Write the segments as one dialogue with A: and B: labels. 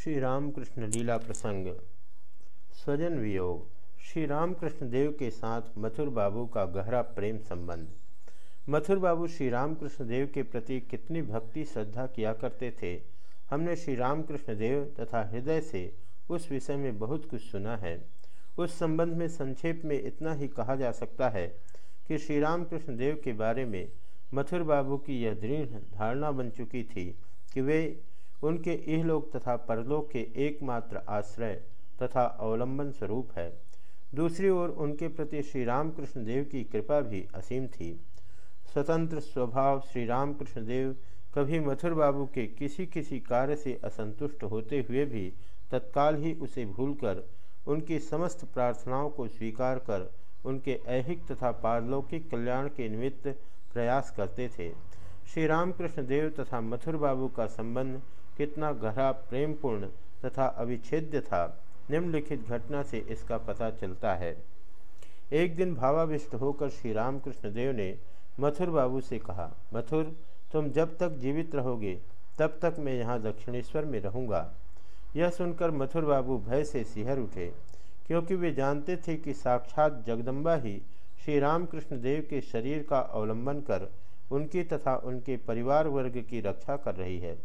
A: श्री रामकृष्ण लीला प्रसंग। स्वजन वियोग। श्री रामकृष्ण देव के साथ मथुर बाबू का गहरा प्रेम संबंध। मथुर बाबू श्री रामकृष्ण देव के प्रति कितनी भक्ति, श्रद्धा किया करते थे। हमने श्री रामकृष्ण देव तथा हृदय से उस विषय में बहुत कुछ सुना है। उस संबंध में संक्षेप में इतना ही कहा जा सकता है कि श्री रामकृष्ण देव के बारे में मथुर बाबू की यह दृढ़ धारणा बन चुकी थी कि वे उनके इहलोक तथा परलोक के एकमात्र आश्रय तथा अवलंबन स्वरूप है। दूसरी ओर उनके प्रति श्री रामकृष्ण देव की कृपा भी असीम थी। स्वतंत्र स्वभाव श्री रामकृष्ण देव कभी मथुर बाबू के किसी किसी कार्य से असंतुष्ट होते हुए भी तत्काल ही उसे भूलकर उनकी समस्त प्रार्थनाओं को स्वीकार कर उनके ऐहिक तथा पारलौकिक कल्याण के निमित्त प्रयास करते थे। श्री रामकृष्ण देव तथा मथुर बाबू का संबंध कितना गहरा प्रेमपूर्ण तथा अविच्छेद्य था। निम्नलिखित घटना से इसका पता चलता है। एक दिन भावाविष्ट होकर श्री रामकृष्ण देव ने मथुर बाबू से कहा, मथुर, तुम जब तक जीवित रहोगे, तब तक मैं यहाँ दक्षिणेश्वर में रहूँगा। यह सुनकर मथुर बाबू भय से सिहर उठे, क्योंकि वे जानते थे कि साक्षात जगदम्बा ही श्री रामकृष्ण देव के शरीर का अवलंबन कर उनकी तथा उनके परिवार वर्ग की रक्षा कर रही है।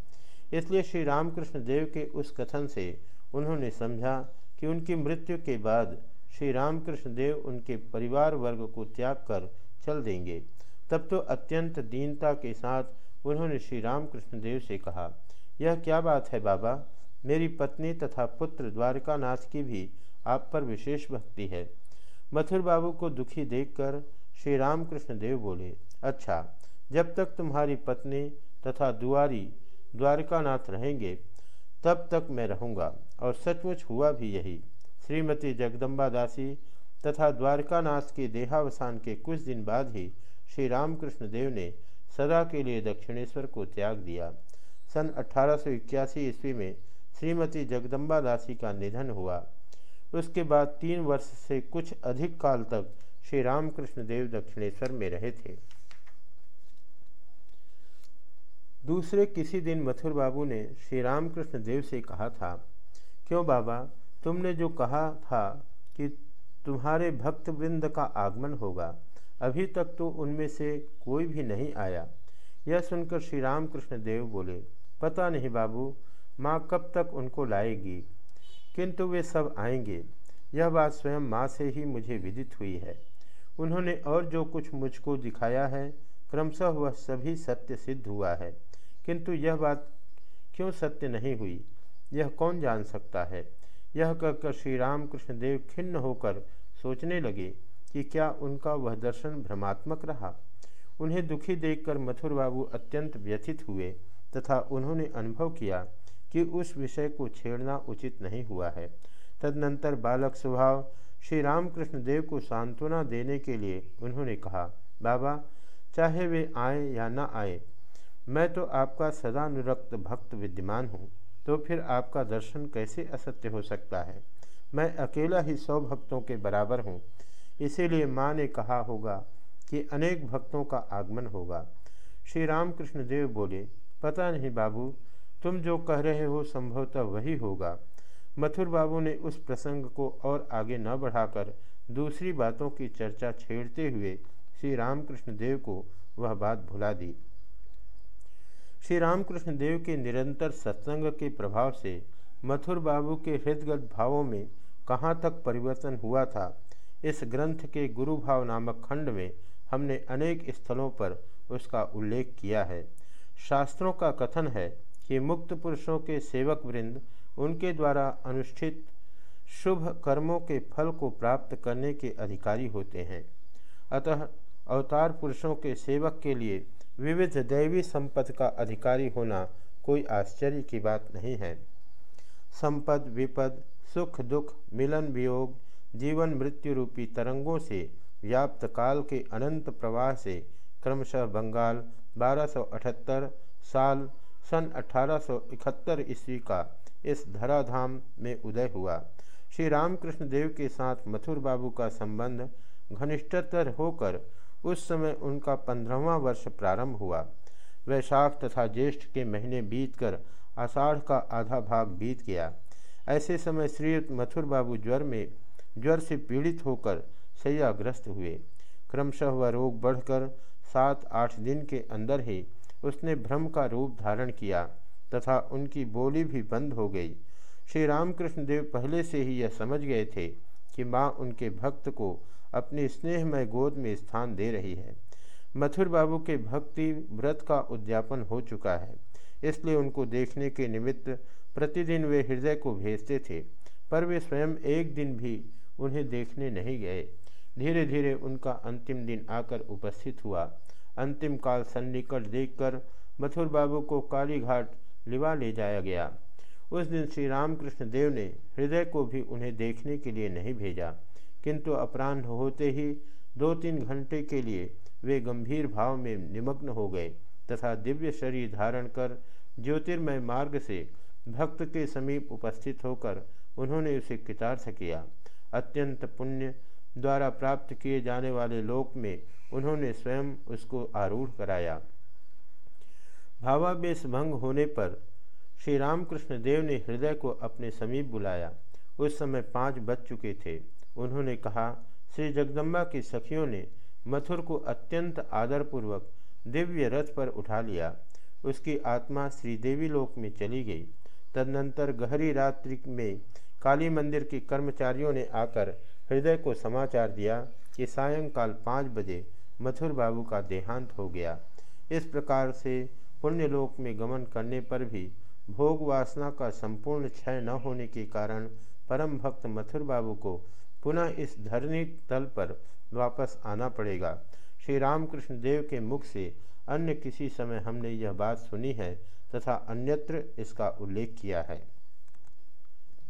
A: इसलिए श्री रामकृष्ण देव के उस कथन से उन्होंने समझा कि उनकी मृत्यु के बाद श्री रामकृष्ण देव उनके परिवार वर्ग को त्याग कर चल देंगे। तब तो अत्यंत दीनता के साथ उन्होंने श्री रामकृष्ण देव से कहा, यह क्या बात है बाबा? मेरी पत्नी तथा पुत्र द्वारकानाथ की भी आप पर विशेष भक्ति है। मथुर बाबू को दुखी देखकर श्री रामकृष्ण देव बोले अच्छा जब तक तुम्हारी पत्नी तथा दुआरी द्वारकानाथ रहेंगे, तब तक मैं रहूँगा। और सचमुच हुआ भी यही। श्रीमती जगदम्बा दासी तथा द्वारकानाथ के देहावसान के कुछ दिन बाद ही श्री रामकृष्ण देव ने सदा के लिए दक्षिणेश्वर को त्याग दिया। सन अठारह सौ इक्यासी ईस्वी में श्रीमती जगदम्बा दासी का निधन हुआ। उसके बाद तीन वर्ष से कुछ अधिक काल तक श्री रामकृष्ण देव दक्षिणेश्वर में रहे थे। दूसरे किसी दिन मथुर बाबू ने श्री रामकृष्ण देव से कहा था, क्यों बाबा, तुमने जो कहा था कि तुम्हारे भक्त वृंद का आगमन होगा, अभी तक तो उनमें से कोई भी नहीं आया। यह सुनकर श्री रामकृष्ण देव बोले, पता नहीं बाबू, माँ कब तक उनको लाएगी? किंतु वे सब आएँगे। यह बात स्वयं माँ से ही मुझे विदित हुई है। उन्होंने और जो कुछ मुझको दिखाया है, क्रमशः वह सभी सत्य सिद्ध हुआ है। किंतु यह बात क्यों सत्य नहीं हुई? यह कौन जान सकता है? यह कहकर श्री रामकृष्ण देव खिन्न होकर सोचने लगे कि क्या उनका वह दर्शन भ्रमात्मक रहा। उन्हें दुखी देखकर मथुर बाबू अत्यंत व्यथित हुए तथा उन्होंने अनुभव किया कि उस विषय को छेड़ना उचित नहीं हुआ है। तदनंतर बालक स्वभाव श्री रामकृष्ण देव को सांत्वना देने के लिए उन्होंने कहा, बाबा, चाहे वे आए या न आए मैं तो आपका सदानुरक्त भक्त विद्यमान हूँ तो फिर आपका दर्शन कैसे असत्य हो सकता है? मैं अकेला ही सौ भक्तों के बराबर हूँ। इसीलिए माँ ने कहा होगा कि अनेक भक्तों का आगमन होगा। श्री रामकृष्ण देव बोले, पता नहीं बाबू, तुम जो कह रहे हो संभवतः वही होगा। मथुर बाबू ने उस प्रसंग को और आगे न बढ़ाकर दूसरी बातों की चर्चा छेड़ते हुए श्री रामकृष्ण देव को वह बात भुला दी। श्री रामकृष्ण देव के निरंतर सत्संग के प्रभाव से मथुर बाबू के हृदगत भावों में कहाँ तक परिवर्तन हुआ था, इस ग्रंथ के गुरु भाव नामक खंड में हमने अनेक स्थलों पर उसका उल्लेख किया है। शास्त्रों का कथन है कि मुक्त पुरुषों के सेवक वृंद उनके द्वारा अनुष्ठित शुभ कर्मों के फल को प्राप्त करने के अधिकारी होते हैं। अतः अवतार पुरुषों के सेवक के लिए विविध दैवी संपद का अधिकारी होना कोई आश्चर्य की बात नहीं है। संपद, विपद, सुख, दुख, मिलन, वियोग, जीवन, मृत्यु रूपी तरंगों से व्याप्त काल के अनंत प्रवाह से क्रमशः बंगाल 1278 साल सन 1871 ईस्वी का इस धराधाम में उदय हुआ। श्री रामकृष्ण देव के साथ मथुर बाबू का संबंध घनिष्ठतर होकर उस समय उनका पंद्रहवा वर्ष प्रारंभ हुआ। वैशाख तथा ज्येष्ठ के महीने बीतकर आषाढ़ का आधा भाग बीत गया। ऐसे समय श्रीयुक्त मथुर बाबू ज्वर में ज्वर से पीड़ित होकर शैयाग्रस्त हुए। क्रमशः वह रोग बढ़कर सात आठ दिन के अंदर ही उसने भ्रम का रूप धारण किया तथा उनकी बोली भी बंद हो गई। श्री रामकृष्ण देव पहले से ही यह समझ गए थे कि माँ उनके भक्त को अपनी स्नेहमय गोद में स्थान दे रही है। मथुर बाबू के भक्ति व्रत का उद्यापन हो चुका है, इसलिए उनको देखने के निमित्त प्रतिदिन वे हृदय को भेजते थे, पर वे स्वयं एक दिन भी उन्हें देखने नहीं गए। धीरे धीरे उनका अंतिम दिन आकर उपस्थित हुआ। अंतिम काल सन्निकट देखकर मथुर बाबू को काली घाट लिवा ले जाया गया। उस दिन श्री रामकृष्ण देव ने हृदय को भी उन्हें देखने के लिए नहीं भेजा। किंतु अपराह्न होते ही दो तीन घंटे के लिए वे गंभीर भाव में निमग्न हो गए तथा दिव्य शरीर धारण कर ज्योतिर्मय मार्ग से भक्त के समीप उपस्थित होकर उन्होंने उसे कृतार्थ किया। अत्यंत पुण्य द्वारा प्राप्त किए जाने वाले लोक में उन्होंने स्वयं उसको आरूढ़ कराया। भावावेश भंग होने पर श्री रामकृष्ण देव ने हृदय को अपने समीप बुलाया। उस समय पाँच बज चुके थे। उन्होंने कहा, श्री जगदम्बा की सखियों ने मथुर को अत्यंत आदरपूर्वक दिव्य रथ पर उठा लिया। उसकी आत्मा श्रीदेवी लोक में चली गई। तदनंतर गहरी रात्रि में काली मंदिर के कर्मचारियों ने आकर हृदय को समाचार दिया कि सायंकाल पाँच बजे मथुर बाबू का देहांत हो गया। इस प्रकार से पुण्यलोक में गमन करने पर भी भोग वासना का संपूर्ण क्षय न होने के कारण परम भक्त मथुर बाबू को पुनः इस धरनी तल पर वापस आना पड़ेगा। श्री रामकृष्ण देव के मुख से अन्य किसी समय हमने यह बात सुनी है तथा अन्यत्र इसका उल्लेख किया है।